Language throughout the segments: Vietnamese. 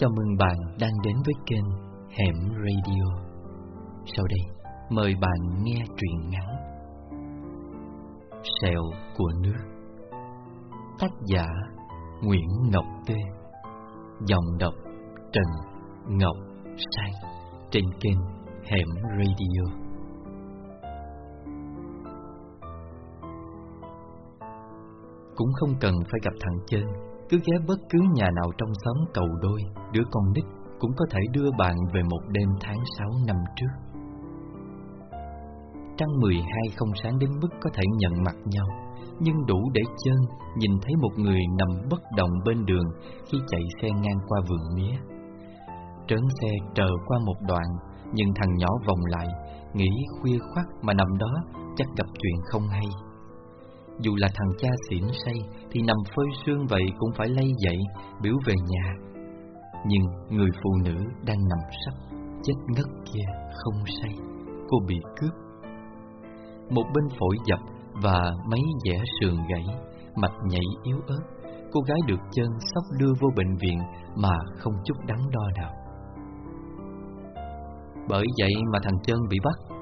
Chào mừng bạn đang đến với kênh Hẻm Radio. Sau đây, mời bạn nghe truyện ngắn Sẹo của nước. Tác giả Nguyễn Ngọc Tê. Dòng đọc Trần Ngọc Sang Trên kênh Hẻm Radio. Cũng không cần phải gặp thằng chơi cứ ghé bất cứ nhà nào trong xóm cầu đôi, đứa con nít cũng có thể đưa bạn về một đêm tháng 6 năm trước. Trăng 12 không sáng đến mức có thể nhận mặt nhau, nhưng đủ để chân nhìn thấy một người nằm bất động bên đường khi chạy xe ngang qua vườn mía. Trớn xe trờ qua một đoạn, nhưng thằng nhỏ vòng lại, nghĩ khuya khoắt mà nằm đó chắc gặp chuyện không hay. Dù là thằng cha xỉn say, Thì nằm phơi sương vậy cũng phải lay dậy, Biểu về nhà. Nhưng người phụ nữ đang nằm sắp Chết ngất kia không say. Cô bị cướp. Một bên phổi dập Và mấy dẻ sườn gãy, Mạch nhảy yếu ớt. Cô gái được chân sóc đưa vô bệnh viện Mà không chút đắn đo nào. Bởi vậy mà thằng chân bị bắt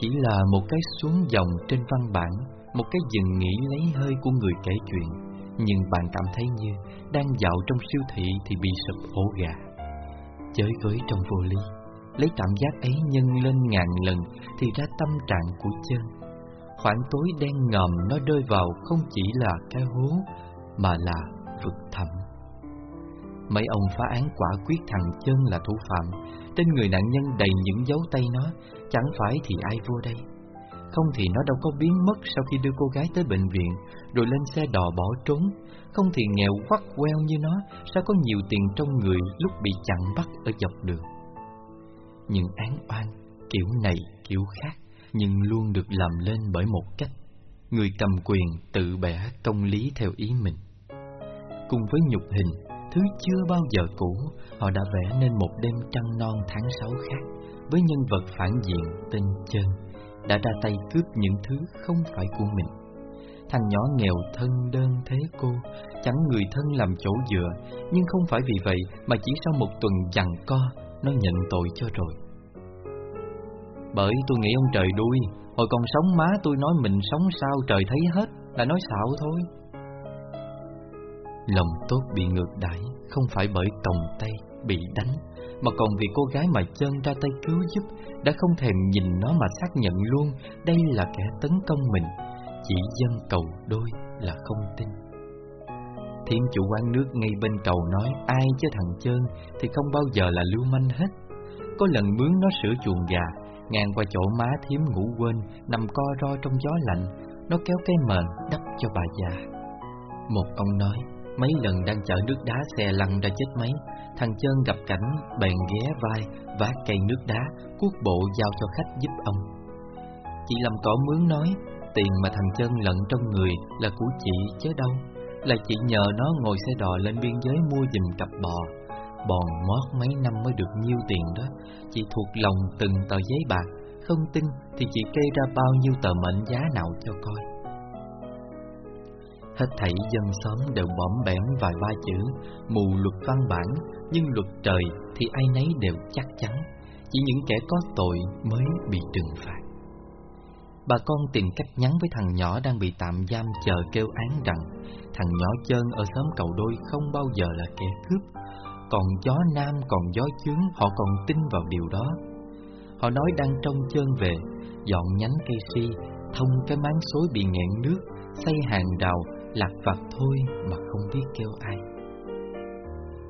chỉ là một cái xuống dòng trên văn bản, một cái dừng nghỉ lấy hơi của người kể chuyện, nhưng bạn cảm thấy như đang dạo trong siêu thị thì bị sụp ổ gà. Chới với trong vô ly, lấy cảm giác ấy nhân lên ngàn lần thì ra tâm trạng của chân. Khoảng tối đen ngòm nó rơi vào không chỉ là cái hố, mà là vực thẳm. Mấy ông phá án quả quyết thằng chân là thủ phạm, trên người nạn nhân đầy những dấu tay nó, chẳng phải thì ai vô đây. Không thì nó đâu có biến mất sau khi đưa cô gái tới bệnh viện, rồi lên xe đò bỏ trốn. Không thì nghèo quắt queo như nó, sao có nhiều tiền trong người lúc bị chặn bắt ở dọc đường. Những án oan, kiểu này kiểu khác, nhưng luôn được làm lên bởi một cách. Người cầm quyền tự bẻ công lý theo ý mình. Cùng với nhục hình, thứ chưa bao giờ cũ, họ đã vẽ nên một đêm trăng non tháng sáu khác với nhân vật phản diện tên Chân đã ra tay cướp những thứ không phải của mình. Thằng nhỏ nghèo thân đơn thế cô, chẳng người thân làm chỗ dựa, nhưng không phải vì vậy mà chỉ sau một tuần giằng co, nó nhận tội cho rồi. Bởi tôi nghĩ ông trời đuôi, hồi còn sống má tôi nói mình sống sao trời thấy hết, là nói xạo thôi. Lòng tốt bị ngược đãi không phải bởi tòng tay bị đánh, mà còn vì cô gái mà chân ra tay cứu giúp đã không thèm nhìn nó mà xác nhận luôn đây là kẻ tấn công mình, chỉ dân cầu đôi là không tin. Thiêm chủ quán nước ngay bên cầu nói ai chứ thằng trơn thì không bao giờ là lưu manh hết. Có lần mướn nó sửa chuồng gà, ngang qua chỗ má thiếm ngủ quên, nằm co ro trong gió lạnh, nó kéo cái mền đắp cho bà già. Một ông nói, Mấy lần đang chở nước đá xe lăn ra chết mấy Thằng chân gặp cảnh bèn ghé vai Vác cây nước đá, Cuốc bộ giao cho khách giúp ông. Chị làm cỏ mướn nói, Tiền mà thằng chân lận trong người Là của chị chứ đâu, Là chị nhờ nó ngồi xe đò lên biên giới Mua giùm cặp bò. Bòn mót mấy năm mới được nhiêu tiền đó, Chị thuộc lòng từng tờ giấy bạc, Không tin thì chị kê ra bao nhiêu tờ mệnh giá nào cho coi. Hết thảy dân xóm đều bõm bẽm vài ba chữ, Mù luật văn bản, Nhưng luật trời thì ai nấy đều chắc chắn, Chỉ những kẻ có tội mới bị trừng phạt. Bà con tìm cách nhắn với thằng nhỏ đang bị tạm giam chờ kêu án rằng, Thằng nhỏ chân ở xóm cầu đôi không bao giờ là kẻ cướp, Còn gió nam còn gió chướng, họ còn tin vào điều đó. Họ nói đang trong chân về, Dọn nhánh cây si, Thông cái máng xối bị nghẹn nước, Xây hàng rào lạc vặt thôi mà không biết kêu ai.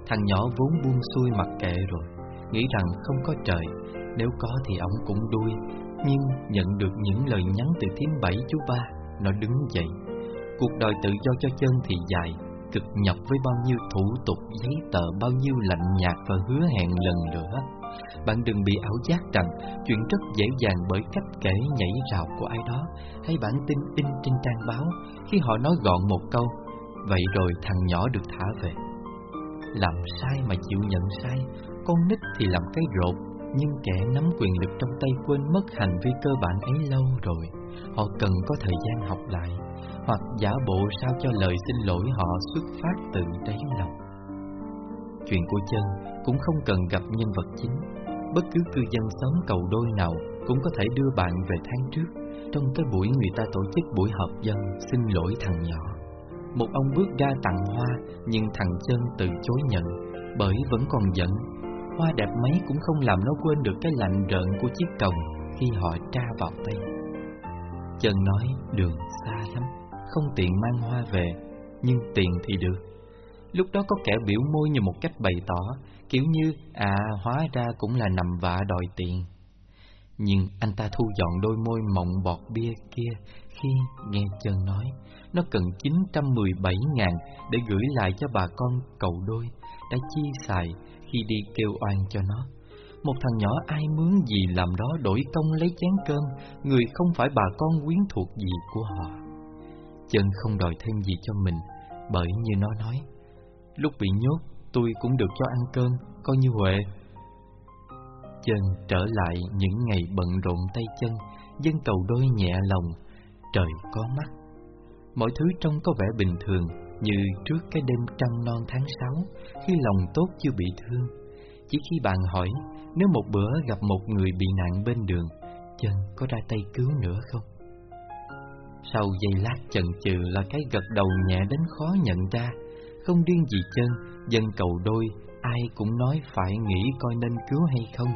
Thằng nhỏ vốn buông xuôi mặc kệ rồi, nghĩ rằng không có trời, nếu có thì ông cũng đuôi, nhưng nhận được những lời nhắn từ thím bảy chú ba, nó đứng dậy. Cuộc đời tự do cho chân thì dài, cực nhọc với bao nhiêu thủ tục, giấy tờ, bao nhiêu lạnh nhạt và hứa hẹn lần nữa. Bạn đừng bị ảo giác rằng chuyện rất dễ dàng bởi cách kể nhảy rào của ai đó. Hay bản tin in trên trang báo khi họ nói gọn một câu, Vậy rồi thằng nhỏ được thả về. Làm sai mà chịu nhận sai, Con nít thì làm cái rột Nhưng kẻ nắm quyền lực trong tay quên mất hành vi cơ bản ấy lâu rồi. Họ cần có thời gian học lại, Hoặc giả bộ sao cho lời xin lỗi họ xuất phát từ đáy lòng chuyện của chân cũng không cần gặp nhân vật chính. Bất cứ cư dân xóm cầu đôi nào cũng có thể đưa bạn về tháng trước trong cái buổi người ta tổ chức buổi họp dân xin lỗi thằng nhỏ. Một ông bước ra tặng hoa nhưng thằng chân từ chối nhận bởi vẫn còn giận. Hoa đẹp mấy cũng không làm nó quên được cái lạnh rợn của chiếc còng khi họ tra vào tay. Chân nói đường xa lắm, không tiện mang hoa về, nhưng tiền thì được. Lúc đó có kẻ biểu môi như một cách bày tỏ, kiểu như, à, hóa ra cũng là nằm vạ đòi tiền. Nhưng anh ta thu dọn đôi môi mộng bọt bia kia khi nghe chân nói nó cần 917 ngàn để gửi lại cho bà con cậu đôi đã chi xài khi đi kêu oan cho nó. Một thằng nhỏ ai mướn gì làm đó đổi công lấy chén cơm, người không phải bà con quyến thuộc gì của họ. Chân không đòi thêm gì cho mình, bởi như nó nói, lúc bị nhốt tôi cũng được cho ăn cơm, coi như Huệ. Chân trở lại những ngày bận rộn tay chân, dân cầu đôi nhẹ lòng, trời có mắt. Mọi thứ trông có vẻ bình thường, như trước cái đêm trăng non tháng sáu, khi lòng tốt chưa bị thương. Chỉ khi bạn hỏi, nếu một bữa gặp một người bị nạn bên đường, chân có ra tay cứu nữa không? Sau giây lát chần chừ là cái gật đầu nhẹ đến khó nhận ra, không riêng gì chân, dân cầu đôi, ai cũng nói phải nghĩ coi nên cứu hay không.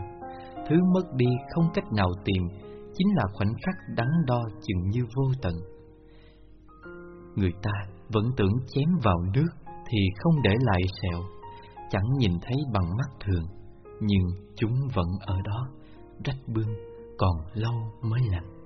Thứ mất đi không cách nào tìm, chính là khoảnh khắc đắn đo chừng như vô tận. Người ta vẫn tưởng chém vào nước thì không để lại sẹo, chẳng nhìn thấy bằng mắt thường, nhưng chúng vẫn ở đó, rách bưng, còn lâu mới lành.